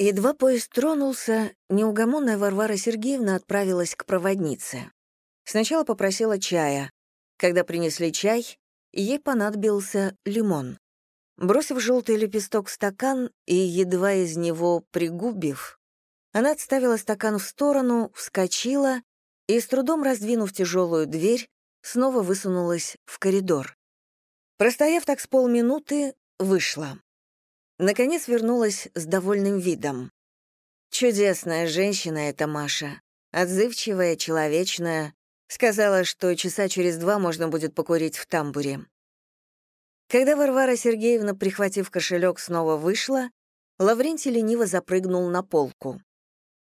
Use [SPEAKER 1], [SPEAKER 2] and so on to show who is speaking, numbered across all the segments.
[SPEAKER 1] Едва поезд тронулся, неугомонная Варвара Сергеевна отправилась к проводнице. Сначала попросила чая. Когда принесли чай, ей понадобился лимон. Бросив желтый лепесток в стакан и, едва из него пригубив, она отставила стакан в сторону, вскочила и, с трудом раздвинув тяжелую дверь, снова высунулась в коридор. Простояв так с полминуты, вышла. Наконец вернулась с довольным видом. Чудесная женщина эта Маша. Отзывчивая, человечная. Сказала, что часа через два можно будет покурить в тамбуре. Когда Варвара Сергеевна, прихватив кошелек, снова вышла, Лаврентий лениво запрыгнул на полку.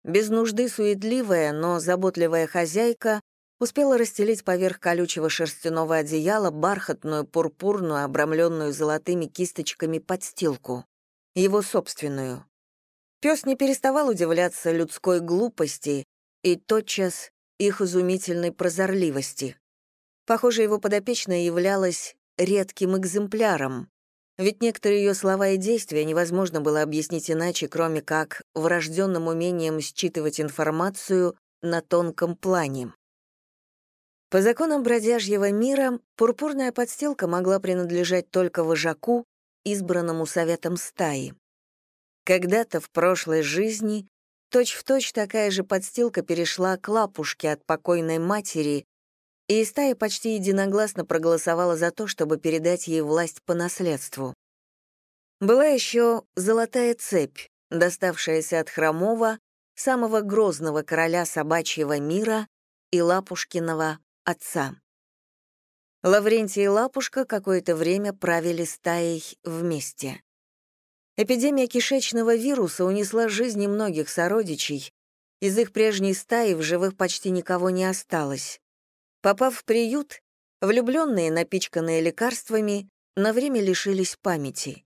[SPEAKER 1] Без нужды суетливая, но заботливая хозяйка успела расстелить поверх колючего шерстяного одеяла бархатную, пурпурную, обрамленную золотыми кисточками подстилку его собственную. Пес не переставал удивляться людской глупости и тотчас их изумительной прозорливости. Похоже, его подопечная являлась редким экземпляром, ведь некоторые ее слова и действия невозможно было объяснить иначе, кроме как врожденным умением считывать информацию на тонком плане. По законам бродяжьего мира пурпурная подстилка могла принадлежать только вожаку избранному советом стаи. Когда-то в прошлой жизни точь-в-точь точь такая же подстилка перешла к лапушке от покойной матери, и стая почти единогласно проголосовала за то, чтобы передать ей власть по наследству. Была еще золотая цепь, доставшаяся от Хромова, самого грозного короля собачьего мира и Лапушкиного отца. Лаврентий и Лапушка какое-то время правили стаей вместе. Эпидемия кишечного вируса унесла жизни многих сородичей. Из их прежней стаи в живых почти никого не осталось. Попав в приют, влюбленные, напичканные лекарствами, на время лишились памяти.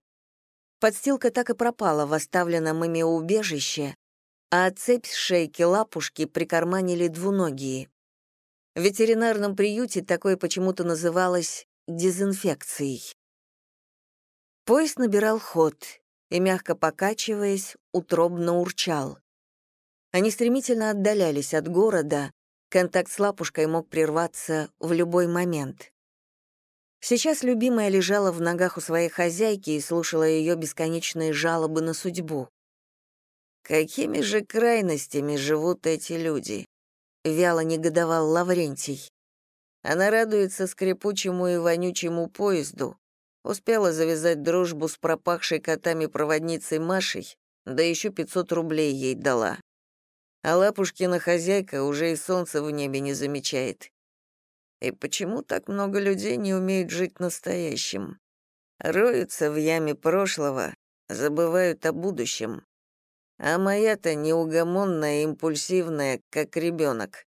[SPEAKER 1] Подстилка так и пропала в оставленном ими убежище, а цепь с шейки лапушки прикарманили двуногие. В ветеринарном приюте такое почему-то называлось дезинфекцией. Поезд набирал ход и, мягко покачиваясь, утробно урчал. Они стремительно отдалялись от города, контакт с лапушкой мог прерваться в любой момент. Сейчас любимая лежала в ногах у своей хозяйки и слушала ее бесконечные жалобы на судьбу. Какими же крайностями живут эти люди? — вяло негодовал Лаврентий. Она радуется скрипучему и вонючему поезду, успела завязать дружбу с пропахшей котами проводницей Машей, да еще 500 рублей ей дала. А Лапушкина хозяйка уже и солнце в небе не замечает. И почему так много людей не умеют жить настоящим? Роются в яме прошлого, забывают о будущем. А моя-то неугомонная, импульсивная, как ребенок.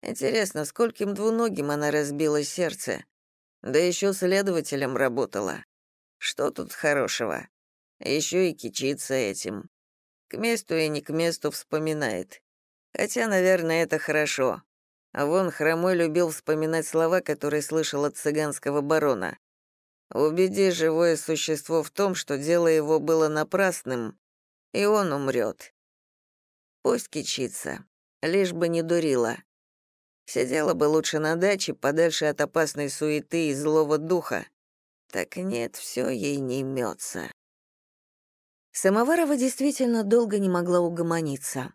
[SPEAKER 1] Интересно, скольким двуногим она разбила сердце? Да еще следователем работала. Что тут хорошего? Еще и кичится этим. К месту и не к месту вспоминает. Хотя, наверное, это хорошо. А вон Хромой любил вспоминать слова, которые слышал от цыганского барона. «Убеди живое существо в том, что дело его было напрасным, и он умрет. Пусть кичится, лишь бы не дурила. Сидела бы лучше на даче, подальше от опасной суеты и злого духа. Так нет, все ей не имется. Самоварова действительно долго не могла угомониться.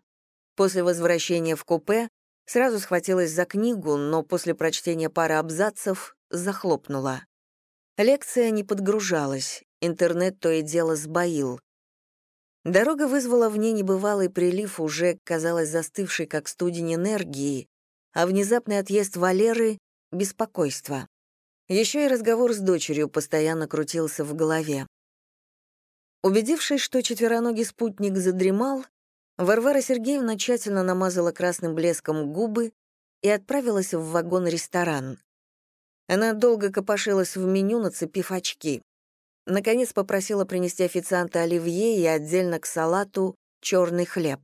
[SPEAKER 1] После возвращения в купе сразу схватилась за книгу, но после прочтения пары абзацев захлопнула. Лекция не подгружалась, интернет то и дело сбоил. Дорога вызвала в ней небывалый прилив уже, казалось, застывшей как студень энергии, а внезапный отъезд Валеры — беспокойство. Еще и разговор с дочерью постоянно крутился в голове. Убедившись, что четвероногий спутник задремал, Варвара Сергеевна тщательно намазала красным блеском губы и отправилась в вагон-ресторан. Она долго копошилась в меню, нацепив очки. Наконец попросила принести официанта оливье и отдельно к салату черный хлеб.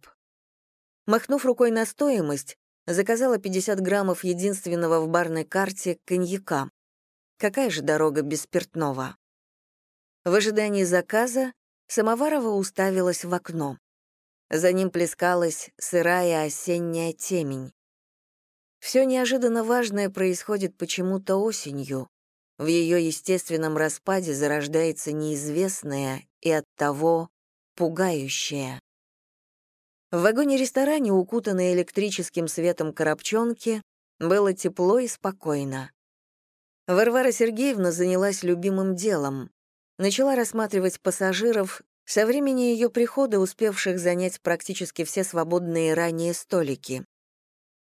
[SPEAKER 1] Махнув рукой на стоимость, заказала 50 граммов единственного в барной карте коньяка. Какая же дорога без спиртного? В ожидании заказа Самоварова уставилась в окно. За ним плескалась сырая осенняя темень. Все неожиданно важное происходит почему-то осенью. В ее естественном распаде зарождается неизвестное и оттого пугающее. В вагоне-ресторане, укутанной электрическим светом коробчонки, было тепло и спокойно. Варвара Сергеевна занялась любимым делом. Начала рассматривать пассажиров, со времени ее прихода успевших занять практически все свободные ранее столики.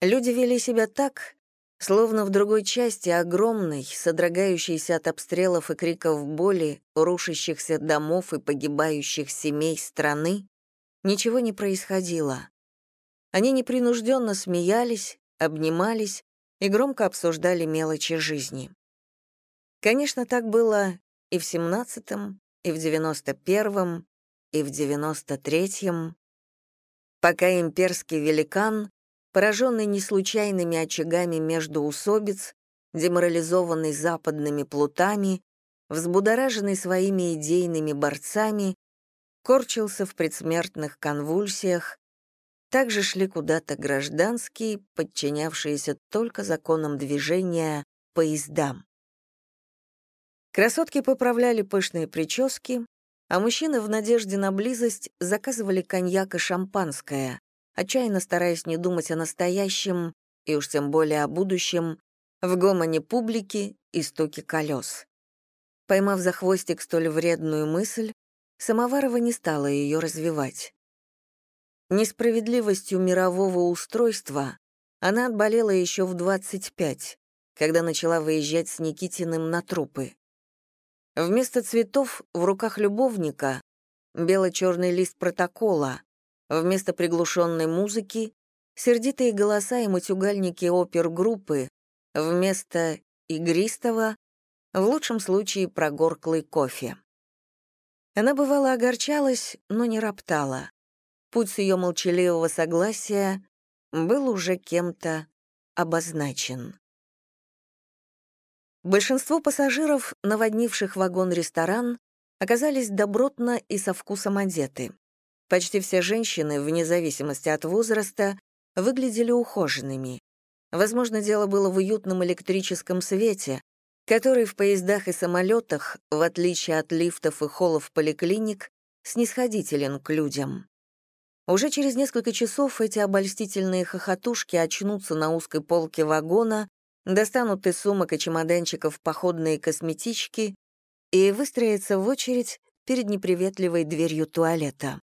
[SPEAKER 1] Люди вели себя так, словно в другой части огромной, содрогающейся от обстрелов и криков боли, рушащихся домов и погибающих семей страны, ничего не происходило. Они непринужденно смеялись, обнимались и громко обсуждали мелочи жизни. Конечно, так было и в семнадцатом, и в девяносто первом, и в девяносто третьем, пока имперский великан, пораженный неслучайными очагами между усобиц, деморализованный западными плутами, взбудораженный своими идейными борцами, корчился в предсмертных конвульсиях, также шли куда-то гражданские, подчинявшиеся только законам движения, поездам. Красотки поправляли пышные прически, а мужчины в надежде на близость заказывали коньяк и шампанское, отчаянно стараясь не думать о настоящем и уж тем более о будущем, в гомоне публики и стуке колес. Поймав за хвостик столь вредную мысль, Самоварова не стала ее развивать. Несправедливостью мирового устройства она отболела еще в 25, когда начала выезжать с Никитиным на трупы. Вместо цветов в руках любовника бело-черный лист протокола, вместо приглушенной музыки сердитые голоса и матюгальники опергруппы, вместо игристого, в лучшем случае прогорклый кофе. Она бывало огорчалась, но не роптала. Путь с ее молчаливого согласия был уже кем-то обозначен. Большинство пассажиров, наводнивших вагон-ресторан, оказались добротно и со вкусом одеты. Почти все женщины, вне зависимости от возраста, выглядели ухоженными. Возможно, дело было в уютном электрическом свете, который в поездах и самолетах, в отличие от лифтов и холлов поликлиник, снисходителен к людям. Уже через несколько часов эти обольстительные хохотушки очнутся на узкой полке вагона, достанут из сумок и чемоданчиков походные косметички и выстроятся в очередь перед неприветливой дверью туалета.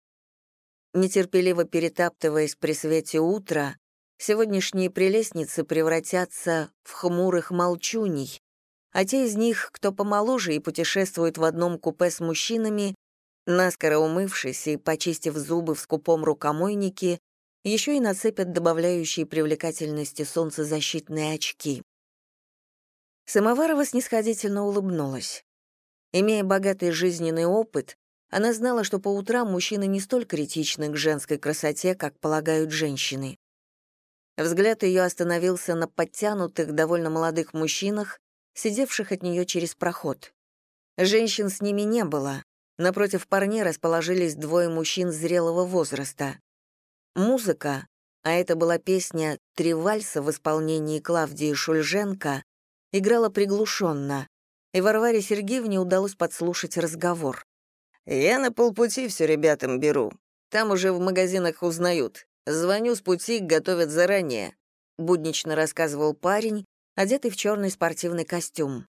[SPEAKER 1] Нетерпеливо перетаптываясь при свете утра, сегодняшние прелестницы превратятся в хмурых молчуней, а те из них, кто помоложе и путешествует в одном купе с мужчинами, наскоро умывшись и почистив зубы в скупом рукомойнике, еще и нацепят добавляющие привлекательности солнцезащитные очки. Самоварова снисходительно улыбнулась. Имея богатый жизненный опыт, она знала, что по утрам мужчины не столь критичны к женской красоте, как полагают женщины. Взгляд ее остановился на подтянутых, довольно молодых мужчинах, сидевших от нее через проход. Женщин с ними не было. Напротив парней расположились двое мужчин зрелого возраста. Музыка, а это была песня «Три вальса» в исполнении Клавдии Шульженко, играла приглушенно, и Варваре Сергеевне удалось подслушать разговор. «Я на полпути все ребятам беру. Там уже в магазинах узнают. Звоню с пути, готовят заранее», — буднично рассказывал парень, одетый в черный спортивный костюм.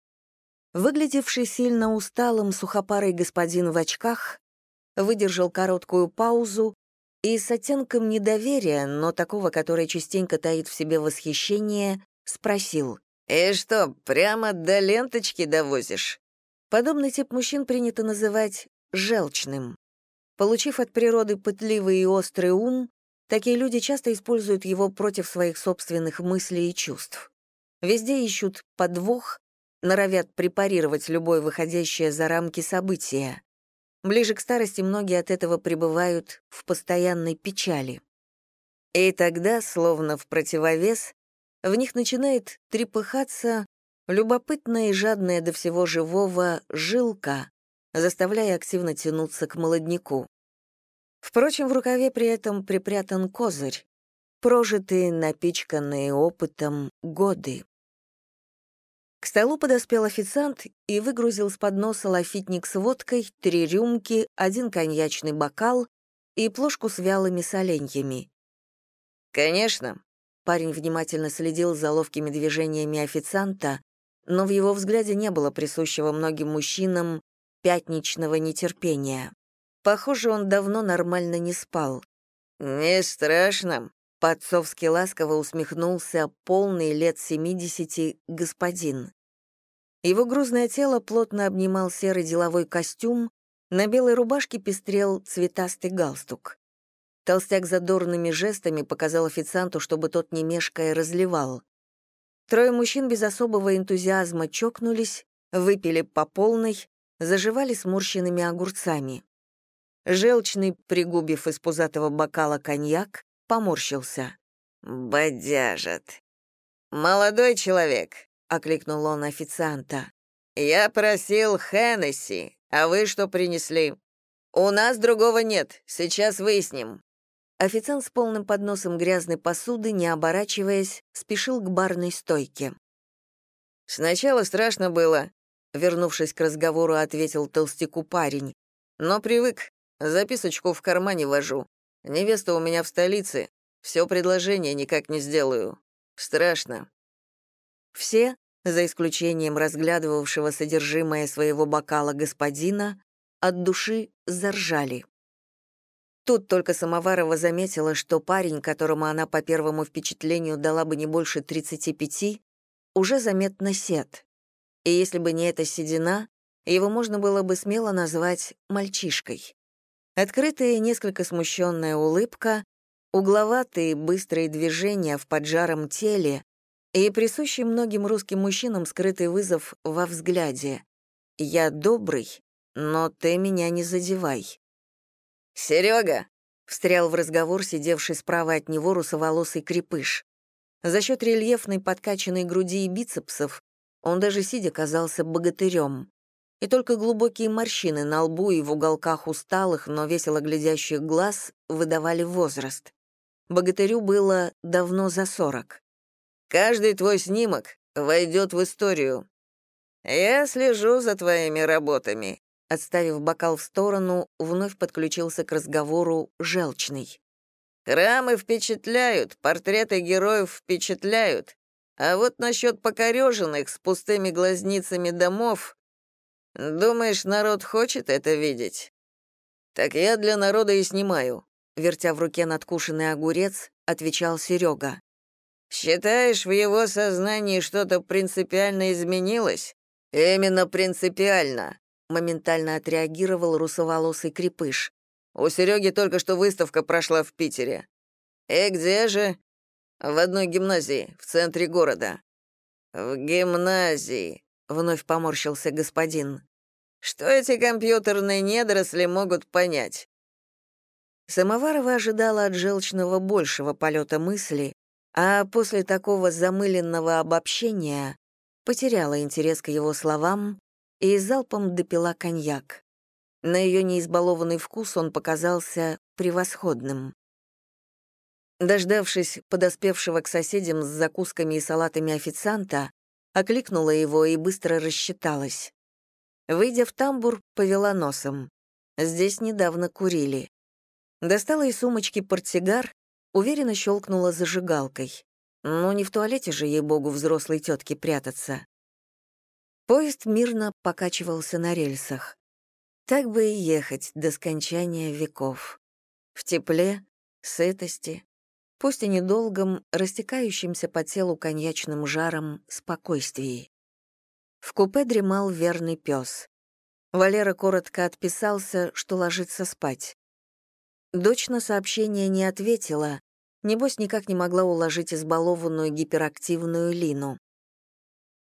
[SPEAKER 1] Выглядевший сильно усталым сухопарый господин в очках выдержал короткую паузу и с оттенком недоверия, но такого, которое частенько таит в себе восхищение, спросил. «И что, прямо до ленточки довозишь?» Подобный тип мужчин принято называть «желчным». Получив от природы пытливый и острый ум, такие люди часто используют его против своих собственных мыслей и чувств. Везде ищут подвох, норовят препарировать любое выходящее за рамки события. Ближе к старости многие от этого пребывают в постоянной печали. И тогда, словно в противовес, в них начинает трепыхаться любопытная и жадная до всего живого жилка, заставляя активно тянуться к молодняку. Впрочем, в рукаве при этом припрятан козырь, прожитые, напичканные опытом годы. К столу подоспел официант и выгрузил с подноса лафитник с водкой, три рюмки, один коньячный бокал и плошку с вялыми соленьями. «Конечно». Парень внимательно следил за ловкими движениями официанта, но в его взгляде не было присущего многим мужчинам пятничного нетерпения. Похоже, он давно нормально не спал. «Не страшно», — по-отцовски ласково усмехнулся полный лет семидесяти господин. Его грузное тело плотно обнимал серый деловой костюм, на белой рубашке пестрел цветастый галстук. Толстяк задорными жестами показал официанту, чтобы тот не мешкая разливал. Трое мужчин без особого энтузиазма чокнулись, выпили по полной, заживали сморщенными огурцами. Желчный, пригубив из пузатого бокала коньяк, поморщился. «Бодяжат». «Молодой человек», — окликнул он официанта. «Я просил Хеннесси, а вы что принесли?» «У нас другого нет, сейчас выясним». Официант с полным подносом грязной посуды, не оборачиваясь, спешил к барной стойке. «Сначала страшно было», — вернувшись к разговору, ответил толстяку парень. «Но привык, записочку в кармане вожу. Невеста у меня в столице, все предложение никак не сделаю. Страшно». Все, за исключением разглядывавшего содержимое своего бокала господина, от души заржали. Тут только Самоварова заметила, что парень, которому она по первому впечатлению дала бы не больше 35, уже заметно сед. И если бы не эта седина, его можно было бы смело назвать мальчишкой. Открытая несколько смущенная улыбка, угловатые быстрые движения в поджаром теле и присущий многим русским мужчинам скрытый вызов во взгляде. «Я добрый, но ты меня не задевай». «Серега!» — встрял в разговор сидевший справа от него русоволосый крепыш. За счет рельефной подкачанной груди и бицепсов он даже сидя казался богатырем. И только глубокие морщины на лбу и в уголках усталых, но весело глядящих глаз выдавали возраст. Богатырю было давно за сорок. «Каждый твой снимок войдет в историю. Я слежу за твоими работами», Отставив бокал в сторону, вновь подключился к разговору желчный. «Храмы впечатляют, портреты героев впечатляют, а вот насчет покореженных с пустыми глазницами домов... Думаешь, народ хочет это видеть? Так я для народа и снимаю», — вертя в руке надкушенный огурец, отвечал Серега. «Считаешь, в его сознании что-то принципиально изменилось?» «Именно принципиально моментально отреагировал русоволосый крепыш. «У Сереги только что выставка прошла в Питере. И где же?» «В одной гимназии, в центре города». «В гимназии», — вновь поморщился господин. «Что эти компьютерные недоросли могут понять?» Самоварова ожидала от желчного большего полета мысли, а после такого замыленного обобщения потеряла интерес к его словам и залпом допила коньяк. На ее неизбалованный вкус он показался превосходным. Дождавшись подоспевшего к соседям с закусками и салатами официанта, окликнула его и быстро рассчиталась. Выйдя в тамбур, повела носом. Здесь недавно курили. Достала из сумочки портсигар, уверенно щелкнула зажигалкой. Ну, не в туалете же, ей-богу, взрослой тетке прятаться. Поезд мирно покачивался на рельсах. Так бы и ехать до скончания веков. В тепле, сытости, пусть и недолгом, растекающимся по телу коньячным жаром спокойствии. В купе дремал верный пес. Валера коротко отписался, что ложится спать. Дочь на сообщение не ответила, небось никак не могла уложить избалованную гиперактивную Лину.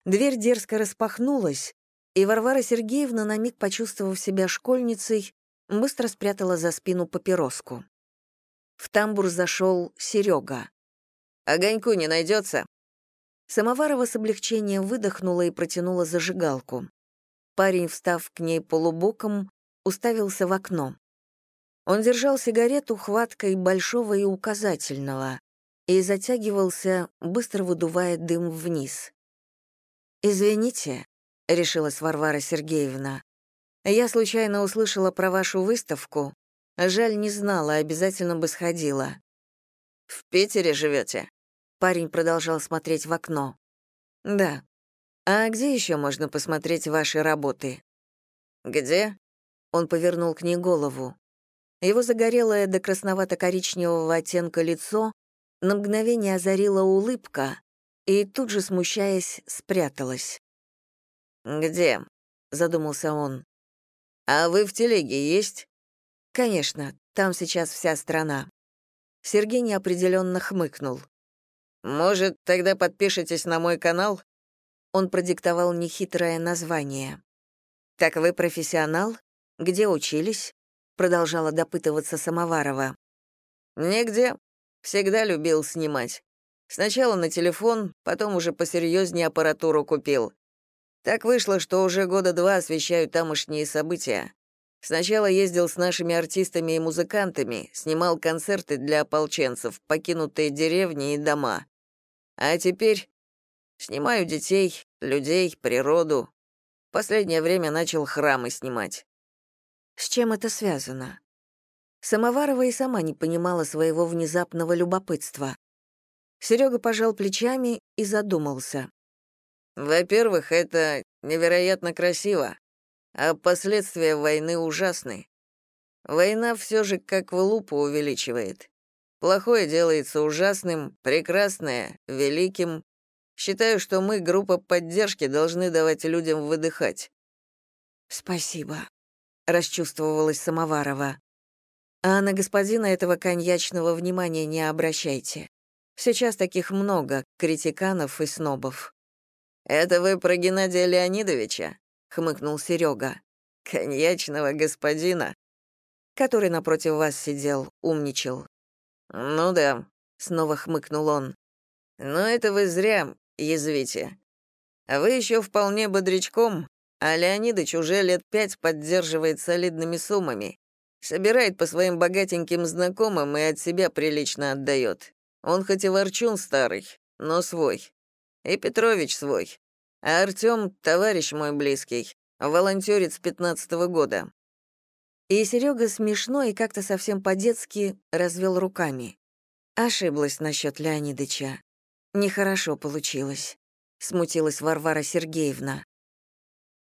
[SPEAKER 1] Дверь дерзко распахнулась, и Варвара Сергеевна, на миг почувствовав себя школьницей, быстро спрятала за спину папироску. В тамбур зашел Серега. «Огоньку не найдется?» Самоварова с облегчением выдохнула и протянула зажигалку. Парень, встав к ней полубоком, уставился в окно. Он держал сигарету хваткой большого и указательного и затягивался, быстро выдувая дым вниз. «Извините», — решилась Варвара Сергеевна, «я случайно услышала про вашу выставку. Жаль, не знала, обязательно бы сходила».
[SPEAKER 2] «В Питере живете?»
[SPEAKER 1] Парень продолжал смотреть в окно. «Да. А где еще можно посмотреть ваши работы?»
[SPEAKER 2] «Где?»
[SPEAKER 1] Он повернул к ней голову. Его загорелое до красновато-коричневого оттенка лицо на мгновение озарила улыбка и тут же, смущаясь, спряталась.
[SPEAKER 2] «Где?» — задумался он. «А вы в телеге есть?»
[SPEAKER 1] «Конечно, там сейчас вся страна». Сергей неопределенно хмыкнул.
[SPEAKER 2] «Может, тогда подпишитесь на мой канал?»
[SPEAKER 1] Он продиктовал нехитрое название. «Так вы профессионал? Где учились?» Продолжала допытываться Самоварова.
[SPEAKER 2] «Нигде. Всегда любил снимать. Сначала на телефон, потом уже посерьезнее аппаратуру купил. Так вышло, что уже года два освещаю тамошние события. Сначала ездил с нашими артистами и музыкантами, снимал концерты для ополченцев, покинутые деревни и дома. А теперь снимаю детей, людей, природу. Последнее время начал храмы снимать.
[SPEAKER 1] С чем это связано? Самоварова и сама не понимала своего внезапного любопытства. Серега пожал плечами и задумался.
[SPEAKER 2] Во-первых, это невероятно красиво, а последствия войны ужасны. Война все же как в лупу увеличивает. Плохое делается ужасным, прекрасное — великим. Считаю, что мы, группа поддержки, должны давать людям выдыхать».
[SPEAKER 1] «Спасибо», — расчувствовалась Самоварова. «А на господина этого коньячного внимания не обращайте. Сейчас таких много, критиканов и снобов».
[SPEAKER 2] «Это вы про Геннадия Леонидовича?» — хмыкнул Серега. «Коньячного господина?»
[SPEAKER 1] «Который напротив вас сидел, умничал.
[SPEAKER 2] «Ну да», — снова хмыкнул он. «Но это вы зря язвите. Вы еще вполне бодрячком, а Леонидыч уже лет пять поддерживает солидными суммами. Собирает по своим богатеньким знакомым и от себя прилично отдает. Он хоть и ворчун старый, но свой. И Петрович свой. А Артем — товарищ мой близкий, волонтерец пятнадцатого года.
[SPEAKER 1] И Серега смешно и как-то совсем по-детски развел руками. Ошиблась насчет Леонидыча. Нехорошо получилось. Смутилась Варвара Сергеевна.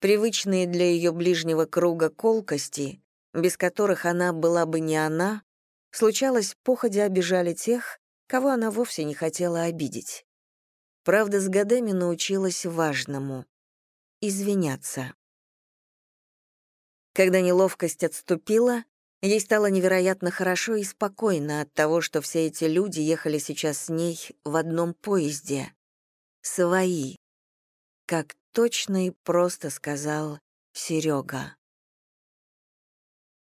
[SPEAKER 1] Привычные для ее ближнего круга колкости, без которых она была бы не она, случалось, походя обижали тех, кого она вовсе не хотела обидеть. Правда, с годами научилась важному — извиняться. Когда неловкость отступила, ей стало невероятно хорошо и спокойно от того, что все эти люди ехали сейчас с ней в одном поезде. Свои, как точно и просто сказал Серега.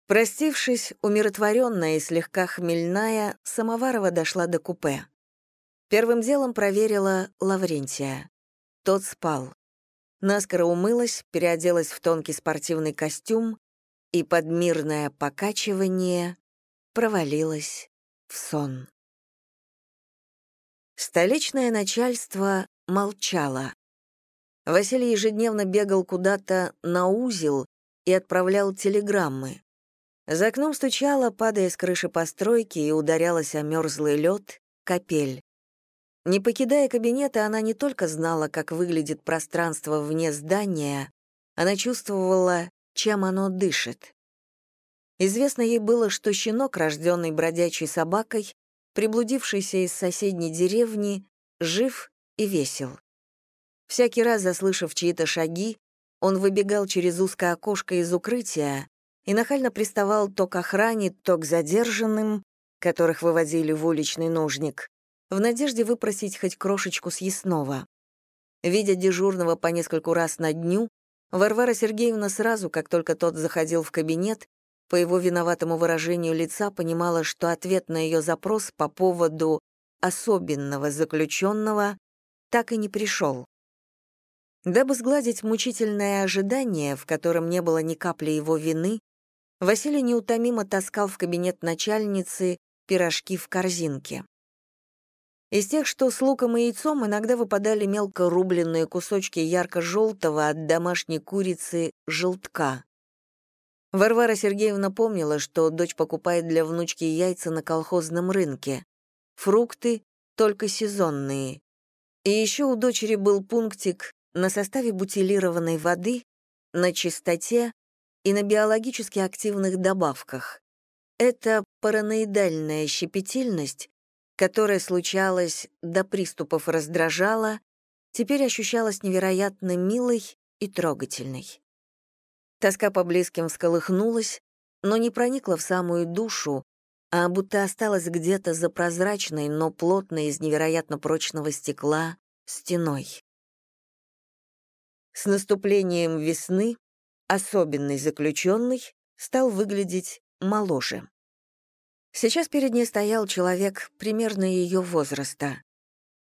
[SPEAKER 1] Простившись, умиротворенная и слегка хмельная, Самоварова дошла до купе. Первым делом проверила Лаврентия. Тот спал наскоро умылась, переоделась в тонкий спортивный костюм и под мирное покачивание провалилась в сон. Столичное начальство молчало. Василий ежедневно бегал куда-то на узел и отправлял телеграммы. За окном стучала, падая с крыши постройки, и ударялась о мерзлый лед, капель. Не покидая кабинета, она не только знала, как выглядит пространство вне здания, она чувствовала, чем оно дышит. Известно ей было, что щенок, рожденный бродячей собакой, приблудившийся из соседней деревни, жив и весел. Всякий раз, заслышав чьи-то шаги, он выбегал через узкое окошко из укрытия и нахально приставал то к охране, то к задержанным, которых выводили в уличный нужник, в надежде выпросить хоть крошечку съестного. Видя дежурного по нескольку раз на дню, Варвара Сергеевна сразу, как только тот заходил в кабинет, по его виноватому выражению лица понимала, что ответ на ее запрос по поводу особенного заключенного так и не пришел. Дабы сгладить мучительное ожидание, в котором не было ни капли его вины, Василий неутомимо таскал в кабинет начальницы пирожки в корзинке. Из тех, что с луком и яйцом, иногда выпадали мелко рубленные кусочки ярко-желтого от домашней курицы желтка. Варвара Сергеевна помнила, что дочь покупает для внучки яйца на колхозном рынке. Фрукты только сезонные. И еще у дочери был пунктик на составе бутилированной воды, на чистоте и на биологически активных добавках. Это параноидальная щепетильность которая случалась до приступов раздражала, теперь ощущалась невероятно милой и трогательной. Тоска по близким всколыхнулась, но не проникла в самую душу, а будто осталась где-то за прозрачной, но плотной из невероятно прочного стекла стеной. С наступлением весны особенный заключенный стал выглядеть моложе. Сейчас перед ней стоял человек примерно ее возраста.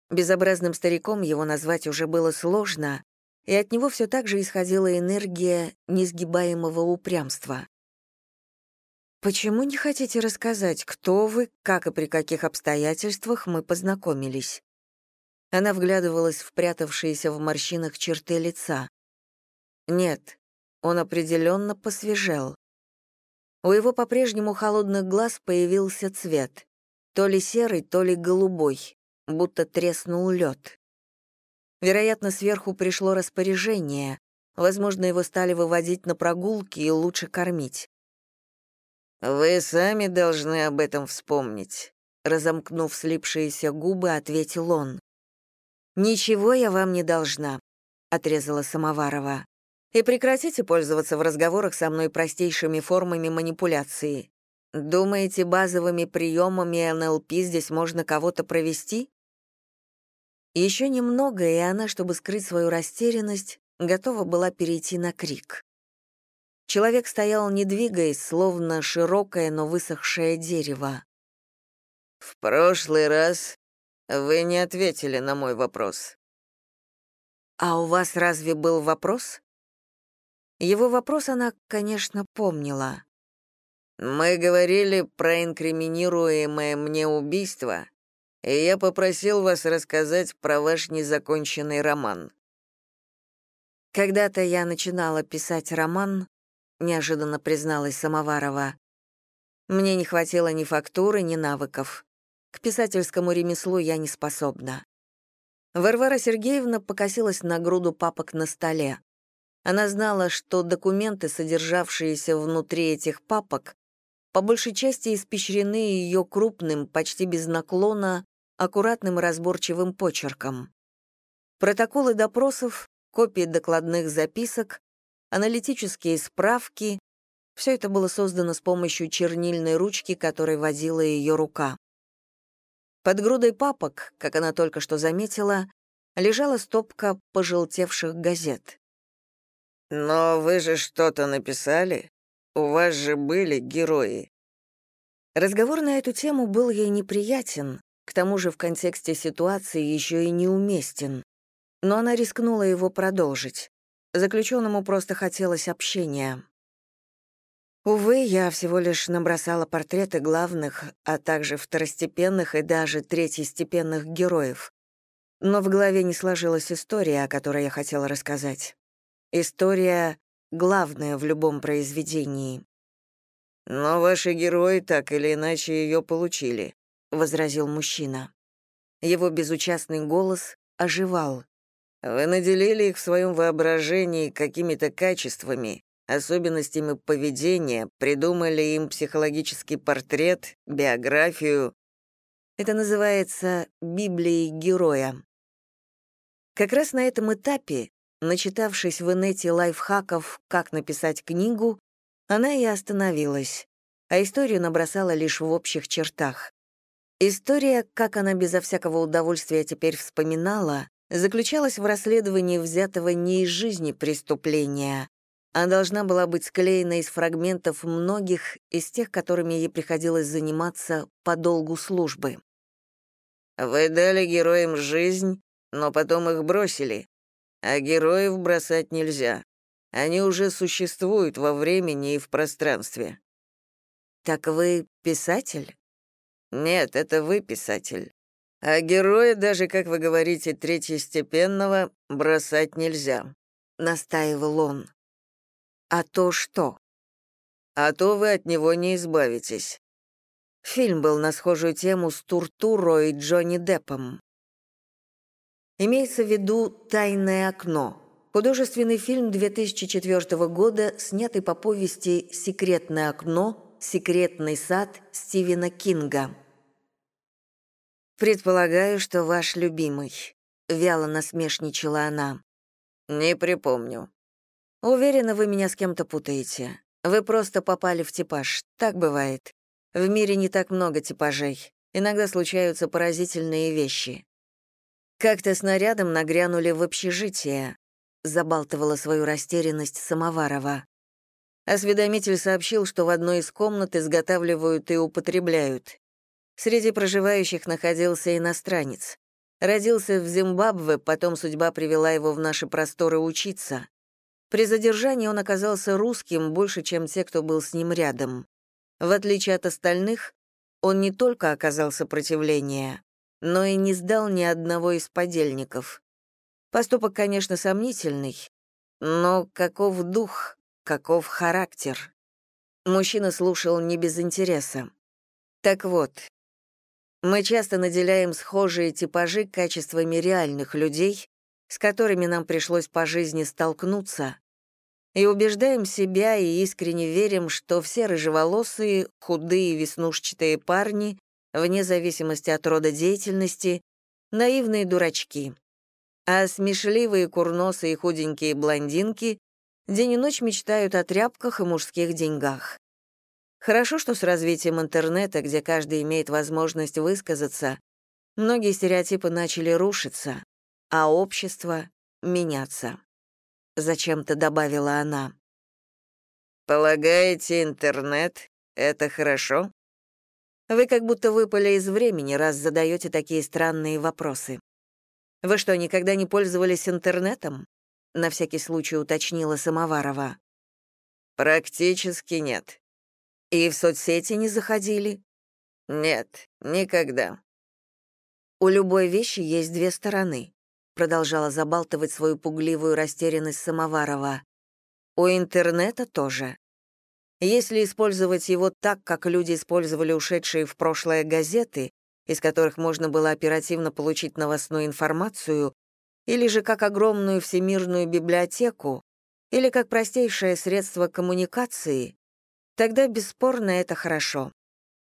[SPEAKER 1] Безобразным стариком его назвать уже было сложно, и от него все так же исходила энергия несгибаемого упрямства. «Почему не хотите рассказать, кто вы, как и при каких обстоятельствах мы познакомились?» Она вглядывалась в прятавшиеся в морщинах черты лица. Нет, он определенно посвежел. У его по-прежнему холодных глаз появился цвет. То ли серый, то ли голубой, будто треснул лед. Вероятно, сверху пришло распоряжение. Возможно, его стали выводить на прогулки и лучше кормить.
[SPEAKER 2] «Вы сами должны об этом вспомнить», — разомкнув слипшиеся губы, ответил он.
[SPEAKER 1] «Ничего я вам не должна», — отрезала Самоварова. И прекратите пользоваться в разговорах со мной простейшими формами манипуляции. Думаете, базовыми приемами НЛП здесь можно кого-то провести? Еще немного, и она, чтобы скрыть свою растерянность, готова была перейти на крик. Человек стоял, не двигаясь, словно широкое, но высохшее дерево.
[SPEAKER 2] «В прошлый раз вы не ответили на мой вопрос».
[SPEAKER 1] «А у вас разве был вопрос?» Его вопрос она, конечно, помнила.
[SPEAKER 2] «Мы говорили про инкриминируемое мне убийство, и я попросил вас рассказать про ваш незаконченный роман».
[SPEAKER 1] «Когда-то я начинала писать роман», — неожиданно призналась Самоварова. «Мне не хватило ни фактуры, ни навыков. К писательскому ремеслу я не способна». Варвара Сергеевна покосилась на груду папок на столе. Она знала, что документы, содержавшиеся внутри этих папок, по большей части испещрены ее крупным, почти без наклона, аккуратным разборчивым почерком. Протоколы допросов, копии докладных записок, аналитические справки — все это было создано с помощью чернильной ручки, которой водила ее рука. Под грудой папок, как она только что заметила, лежала стопка пожелтевших газет.
[SPEAKER 2] «Но вы же что-то написали? У вас же были герои».
[SPEAKER 1] Разговор на эту тему был ей неприятен, к тому же в контексте ситуации еще и неуместен. Но она рискнула его продолжить. Заключенному просто хотелось общения. Увы, я всего лишь набросала портреты главных, а также второстепенных и даже третьестепенных героев. Но в голове не сложилась история, о которой я хотела рассказать. История — главная в любом произведении.
[SPEAKER 2] «Но ваши герои так или иначе ее получили», — возразил мужчина.
[SPEAKER 1] Его безучастный голос оживал.
[SPEAKER 2] «Вы наделили их в своем воображении какими-то качествами, особенностями поведения, придумали им психологический портрет, биографию.
[SPEAKER 1] Это называется «Библией героя». Как раз на этом этапе Начитавшись в инете лайфхаков «Как написать книгу», она и остановилась, а историю набросала лишь в общих чертах. История, как она безо всякого удовольствия теперь вспоминала, заключалась в расследовании взятого не из жизни преступления, а должна была быть склеена из фрагментов многих из тех, которыми ей приходилось заниматься по долгу службы.
[SPEAKER 2] «Вы дали героям жизнь, но потом их бросили», а героев бросать нельзя. Они уже существуют во времени и в пространстве.
[SPEAKER 1] Так вы писатель?
[SPEAKER 2] Нет, это вы писатель. А героя, даже, как вы говорите, третьестепенного, бросать нельзя», — настаивал он.
[SPEAKER 1] «А то что?»
[SPEAKER 2] «А то вы от него не избавитесь».
[SPEAKER 1] Фильм был на схожую тему с Туртуро и Джонни Деппом. Имеется в виду «Тайное окно», художественный фильм 2004 года, снятый по повести «Секретное окно. Секретный сад» Стивена Кинга. «Предполагаю, что ваш любимый», — вяло насмешничала она.
[SPEAKER 2] «Не припомню».
[SPEAKER 1] «Уверена, вы меня с кем-то путаете. Вы просто попали в типаж. Так бывает. В мире не так много типажей. Иногда случаются поразительные вещи. Как-то снарядом нагрянули в общежитие», — забалтывала свою растерянность Самоварова. Осведомитель сообщил, что в одной из комнат изготавливают и употребляют. Среди проживающих находился иностранец. Родился в Зимбабве, потом судьба привела его в наши просторы учиться. При задержании он оказался русским больше, чем те, кто был с ним рядом. В отличие от остальных, он не только оказал сопротивление, но и не сдал ни одного из подельников. Поступок, конечно, сомнительный, но каков дух, каков характер? Мужчина слушал не без интереса. Так вот, мы часто наделяем схожие типажи качествами реальных людей, с которыми нам пришлось по жизни столкнуться, и убеждаем себя и искренне верим, что все рыжеволосые, худые, веснушчатые парни, вне зависимости от рода деятельности, наивные дурачки. А смешливые, курносые, худенькие блондинки день и ночь мечтают о тряпках и мужских деньгах. Хорошо, что с развитием интернета, где каждый имеет возможность высказаться, многие стереотипы начали рушиться, а общество — меняться. Зачем-то добавила она.
[SPEAKER 2] «Полагаете, интернет — это хорошо?»
[SPEAKER 1] Вы как будто выпали из времени, раз задаете такие странные вопросы. Вы что, никогда не пользовались интернетом? На всякий случай уточнила Самоварова.
[SPEAKER 2] Практически нет.
[SPEAKER 1] И в соцсети не заходили?
[SPEAKER 2] Нет, никогда.
[SPEAKER 1] У любой вещи есть две стороны, продолжала забалтывать свою пугливую растерянность Самоварова. У интернета тоже. Если использовать его так, как люди использовали ушедшие в прошлое газеты, из которых можно было оперативно получить новостную информацию, или же как огромную всемирную библиотеку, или как простейшее средство коммуникации, Тогда, бесспорно, это хорошо.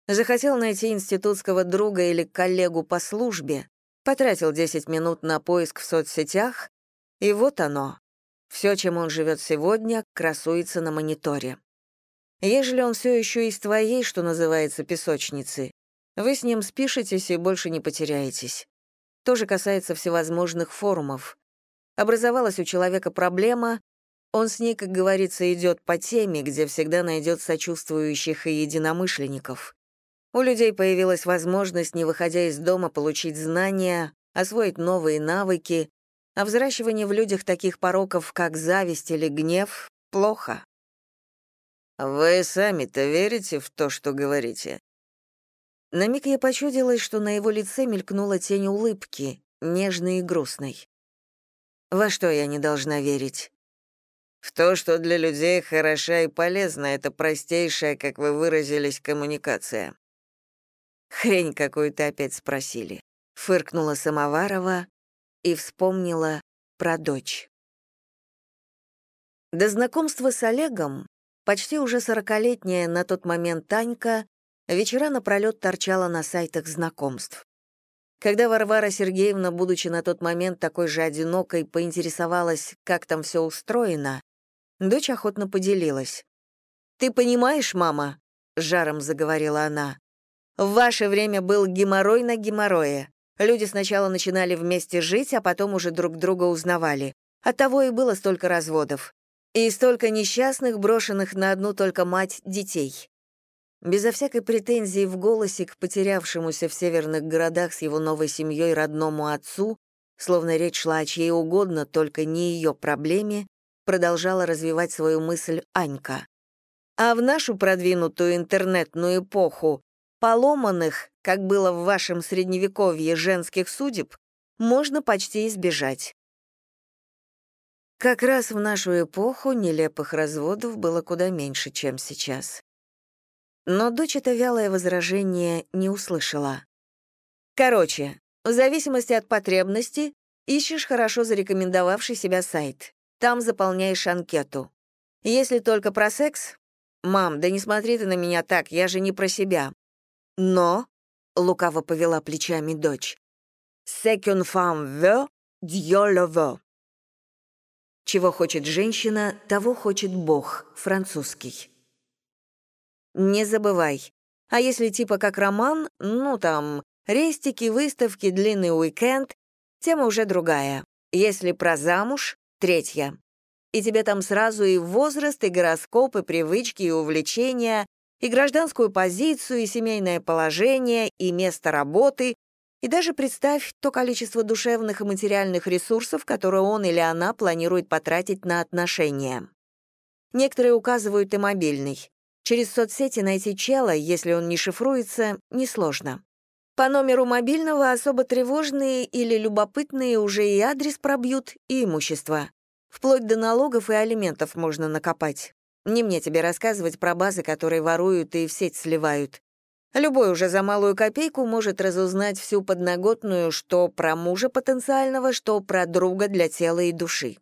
[SPEAKER 1] Захотел найти институтского друга или коллегу по службе, потратил 10 минут на поиск в соцсетях, и вот оно. Все, чем он живет сегодня, красуется на мониторе. Ежели он все еще из твоей, что называется, песочницы, вы с ним спишетесь и больше не потеряетесь. То же касается всевозможных форумов. Образовалась у человека проблема, он с ней, как говорится, идет по теме, где всегда найдет сочувствующих и единомышленников. У людей появилась возможность, не выходя из дома, получить знания, освоить новые навыки, а взращивание в людях таких пороков, как зависть или гнев, плохо.
[SPEAKER 2] «Вы сами-то верите в то, что говорите?»
[SPEAKER 1] На миг я почудилась, что на его лице мелькнула тень улыбки, нежной и грустной. Во что я не должна верить?
[SPEAKER 2] В то, что для людей хороша и полезна эта простейшая, как вы выразились, коммуникация.
[SPEAKER 1] Хрень какую-то опять спросили. Фыркнула Самоварова и вспомнила про дочь. До знакомства с Олегом почти уже сорокалетняя на тот момент Танька вечера напролет торчала на сайтах знакомств. Когда Варвара Сергеевна, будучи на тот момент такой же одинокой, поинтересовалась, как там все устроено, Дочь охотно поделилась. «Ты понимаешь, мама?» — жаром заговорила она. «В ваше время был геморрой на геморрое. Люди сначала начинали вместе жить, а потом уже друг друга узнавали. Оттого и было столько разводов. И столько несчастных, брошенных на одну только мать детей. Безо всякой претензии в голосе к потерявшемуся в северных городах с его новой семьей родному отцу, словно речь шла о чьей угодно, только не ее проблеме, продолжала развивать свою мысль Анька. А в нашу продвинутую интернетную эпоху поломанных, как было в вашем средневековье женских судеб, можно почти избежать. Как раз в нашу эпоху нелепых разводов было куда меньше, чем сейчас. Но дочь это вялое возражение не услышала. Короче, в зависимости от потребности, ищешь хорошо зарекомендовавший себя сайт. Там заполняешь анкету. Если только про секс... Мам, да не смотри ты на меня так, я же не про себя. Но, — лукаво повела плечами дочь, «C'est qu'une femme veut, Dieu le veut». Чего хочет женщина, того хочет Бог, французский. Не забывай. А если типа как роман, ну там, рестики, выставки, длинный уикенд, тема уже другая. Если про замуж — третья. И тебе там сразу и возраст, и гороскоп, и привычки, и увлечения, и гражданскую позицию, и семейное положение, и место работы, и даже представь то количество душевных и материальных ресурсов, которые он или она планирует потратить на отношения. Некоторые указывают и мобильный. Через соцсети найти чела, если он не шифруется, несложно. По номеру мобильного особо тревожные или любопытные уже и адрес пробьют, и имущество. Вплоть до налогов и алиментов можно накопать. Не мне тебе рассказывать про базы, которые воруют и в сеть сливают. Любой уже за малую копейку может разузнать всю подноготную, что про мужа потенциального, что про друга для тела и души.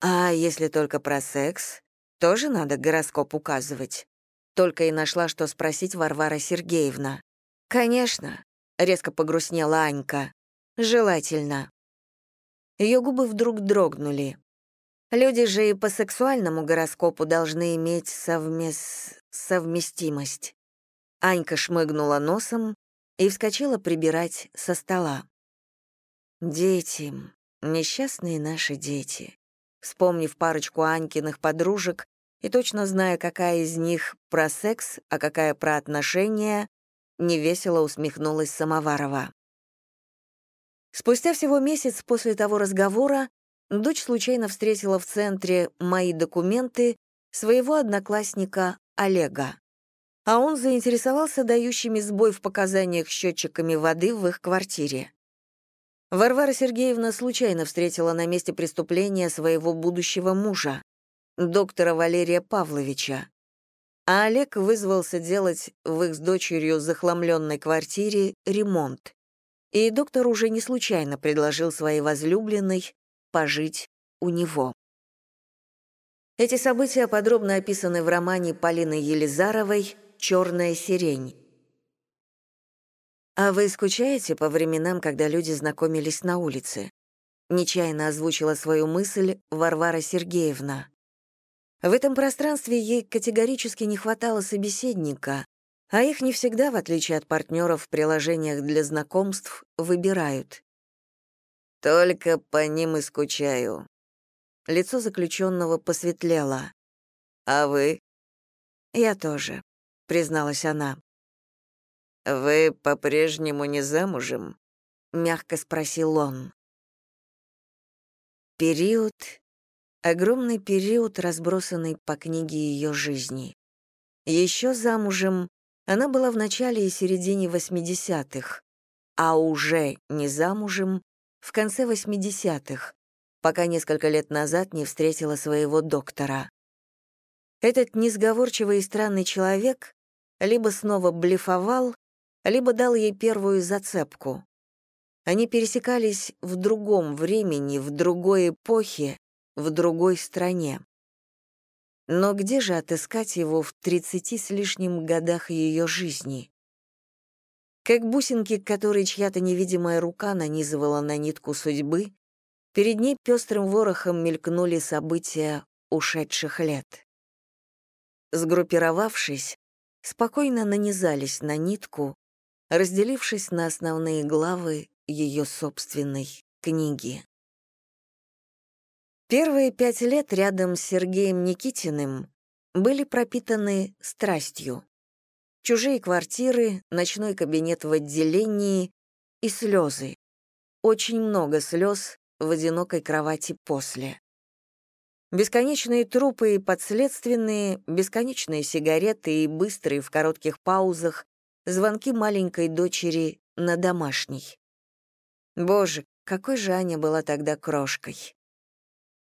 [SPEAKER 1] А если только про секс, тоже надо гороскоп указывать. Только и нашла, что спросить Варвара Сергеевна. «Конечно», — резко погрустнела Анька. «Желательно». Ее губы вдруг дрогнули. Люди же и по сексуальному гороскопу должны иметь совмес... совместимость. Анька шмыгнула носом и вскочила прибирать со стола. «Дети, несчастные наши дети». Вспомнив парочку Анькиных подружек и точно зная, какая из них про секс, а какая про отношения, невесело усмехнулась Самоварова. Спустя всего месяц после того разговора дочь случайно встретила в центре «Мои документы» своего одноклассника Олега. А он заинтересовался дающими сбой в показаниях счетчиками воды в их квартире. Варвара Сергеевна случайно встретила на месте преступления своего будущего мужа, доктора Валерия Павловича. А Олег вызвался делать в их с дочерью захламленной квартире ремонт. И доктор уже не случайно предложил своей возлюбленной пожить у него. Эти события подробно описаны в романе Полины Елизаровой «Черная сирень». «А вы скучаете по временам, когда люди знакомились на улице?» Нечаянно озвучила свою мысль Варвара Сергеевна. В этом пространстве ей категорически не хватало собеседника, а их не всегда, в отличие от партнеров в приложениях для знакомств, выбирают. Только по ним и скучаю. Лицо заключенного посветлело. А вы? Я тоже, призналась она. Вы по-прежнему не замужем? мягко спросил он. Период, огромный период, разбросанный по книге ее жизни. Еще замужем она была в начале и середине 80-х, а уже не замужем в конце 80-х, пока несколько лет назад не встретила своего доктора. Этот несговорчивый и странный человек либо снова блефовал, либо дал ей первую зацепку. Они пересекались в другом времени, в другой эпохе, в другой стране. Но где же отыскать его в тридцати с лишним годах ее жизни? Как бусинки, которые чья-то невидимая рука нанизывала на нитку судьбы, перед ней пестрым ворохом мелькнули события ушедших лет. Сгруппировавшись, спокойно нанизались на нитку, разделившись на основные главы ее собственной книги. Первые пять лет рядом с Сергеем Никитиным были пропитаны страстью чужие квартиры, ночной кабинет в отделении и слезы. Очень много слез в одинокой кровати после. Бесконечные трупы и подследственные, бесконечные сигареты и быстрые в коротких паузах звонки маленькой дочери на домашний. Боже, какой же Аня была тогда крошкой.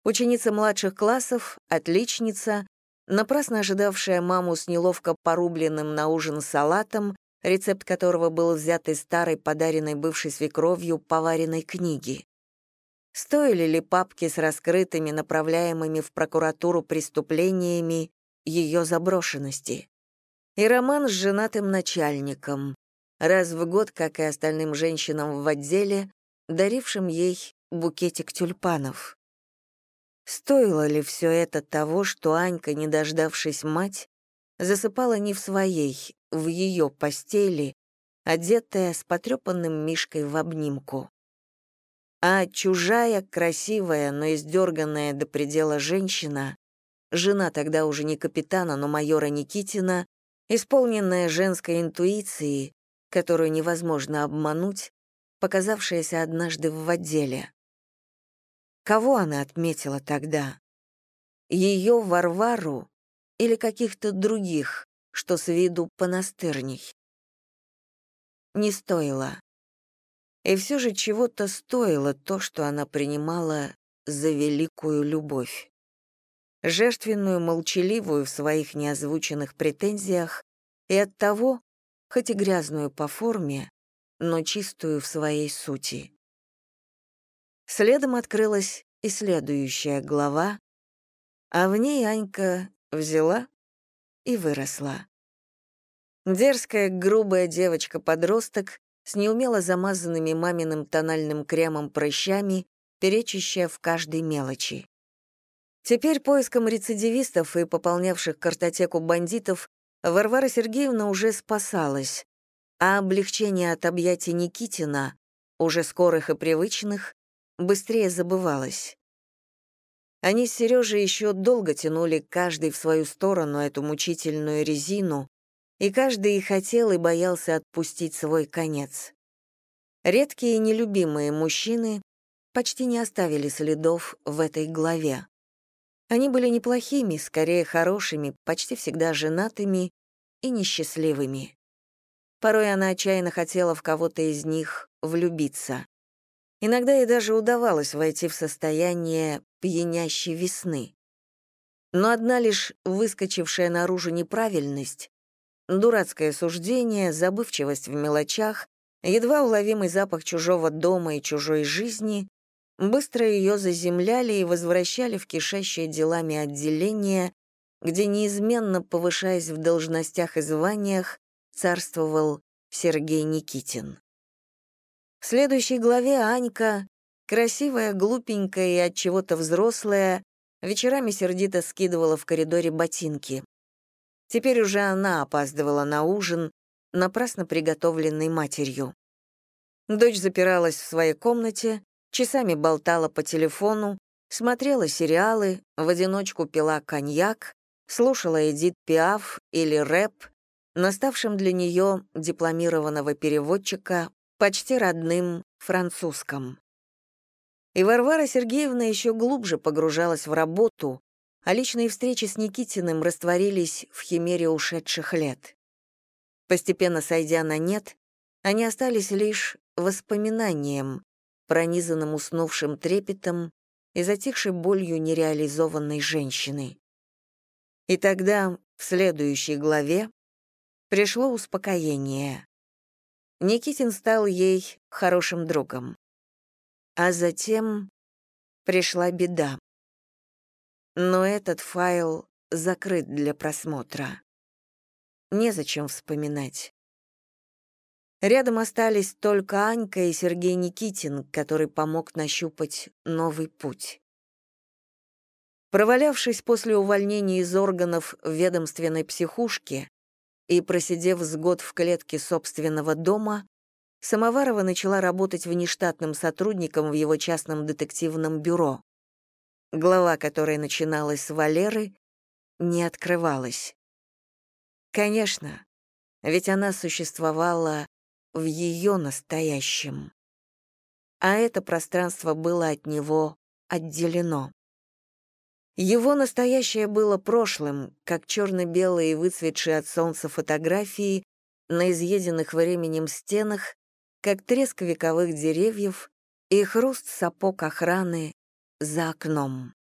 [SPEAKER 1] Ученица младших классов, отличница, напрасно ожидавшая маму с неловко порубленным на ужин салатом, рецепт которого был взят из старой, подаренной бывшей свекровью, поваренной книги. Стоили ли папки с раскрытыми, направляемыми в прокуратуру преступлениями ее заброшенности? И роман с женатым начальником, раз в год, как и остальным женщинам в отделе, дарившим ей букетик тюльпанов. Стоило ли все это того, что Анька, не дождавшись мать, засыпала не в своей, в ее постели, одетая с потрепанным мишкой в обнимку? А чужая, красивая, но издерганная до предела женщина, жена тогда уже не капитана, но майора Никитина, исполненная женской интуицией, которую невозможно обмануть, показавшаяся однажды в отделе. Кого она отметила тогда? Ее Варвару или каких-то других, что с виду понастырней? Не стоило. И все же чего-то стоило то, что она принимала за великую любовь. Жертвенную, молчаливую в своих неозвученных претензиях и оттого, хоть и грязную по форме, но чистую в своей сути. Следом открылась и следующая глава, а в ней Анька взяла и выросла. Дерзкая, грубая девочка-подросток с неумело замазанными маминым тональным кремом прыщами, перечащая в каждой мелочи. Теперь поиском рецидивистов и пополнявших картотеку бандитов Варвара Сергеевна уже спасалась, а облегчение от объятий Никитина, уже скорых и привычных, быстрее забывалось. Они с Сережей еще долго тянули каждый в свою сторону эту мучительную резину, и каждый и хотел, и боялся отпустить свой конец. Редкие нелюбимые мужчины почти не оставили следов в этой главе. Они были неплохими, скорее хорошими, почти всегда женатыми и несчастливыми. Порой она отчаянно хотела в кого-то из них влюбиться. Иногда ей даже удавалось войти в состояние пьянящей весны. Но одна лишь выскочившая наружу неправильность Дурацкое суждение, забывчивость в мелочах, едва уловимый запах чужого дома и чужой жизни быстро ее заземляли и возвращали в кишащее делами отделение, где неизменно, повышаясь в должностях и званиях, царствовал Сергей Никитин. В следующей главе Анька, красивая, глупенькая и от чего-то взрослая, вечерами сердито скидывала в коридоре ботинки. Теперь уже она опаздывала на ужин, напрасно приготовленный матерью. Дочь запиралась в своей комнате, часами болтала по телефону, смотрела сериалы, в одиночку пила коньяк, слушала Эдит Пиаф или рэп, наставшим для нее дипломированного переводчика почти родным французском. И Варвара Сергеевна еще глубже погружалась в работу, а личные встречи с Никитиным растворились в химере ушедших лет. Постепенно сойдя на нет, они остались лишь воспоминанием, пронизанным уснувшим трепетом и затихшей болью нереализованной женщины. И тогда, в следующей главе, пришло успокоение. Никитин стал ей хорошим другом. А затем пришла беда. Но этот файл закрыт для просмотра. Незачем вспоминать. Рядом остались только Анька и Сергей Никитин, который помог нащупать новый путь. Провалявшись после увольнения из органов в ведомственной психушке и просидев с год в клетке собственного дома, Самоварова начала работать внештатным сотрудником в его частном детективном бюро глава которой начиналась с Валеры, не открывалась. Конечно, ведь она существовала в ее настоящем. А это пространство было от него отделено. Его настоящее было прошлым, как черно-белые выцветшие от солнца фотографии на изъеденных временем стенах, как треск вековых деревьев и хруст сапог охраны за окном.